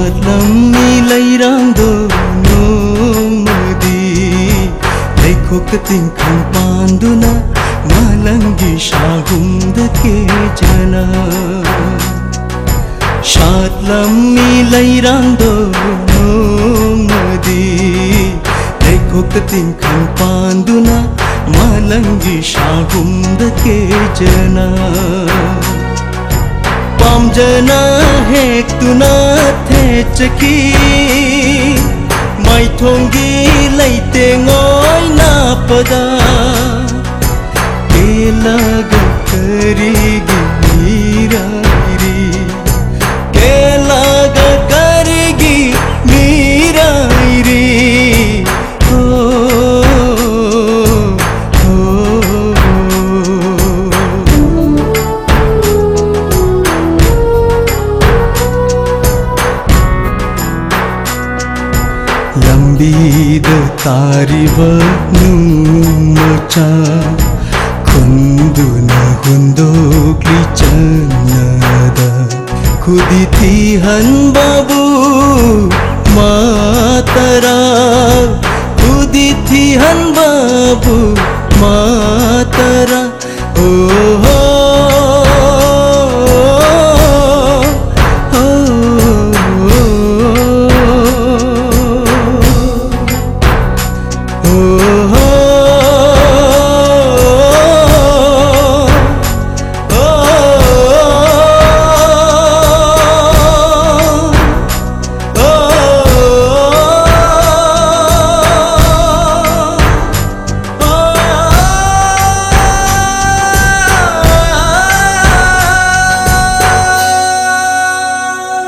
ात् लरा नैक तिंकम् पाना माली शाहु के जना शाटिलं नो मदिखुक्तिं कु पान् मालि साहुन्द के जना। पामजना हेक्तुना थेचकी माइथोंगी लैते ngoi नापदा केलागा करिगी मीरारी ലംബീത താരിവച്ച ಕುಂದುನ ಹುಂದೋಗ್ಲಿ ಚನ್ನದ ಕುದಿತಿ ಹನ್ಬಾಬು ಮಾತರ ಕುದಿತಿ ಹನ್ಬಾಬು ಮಾತರ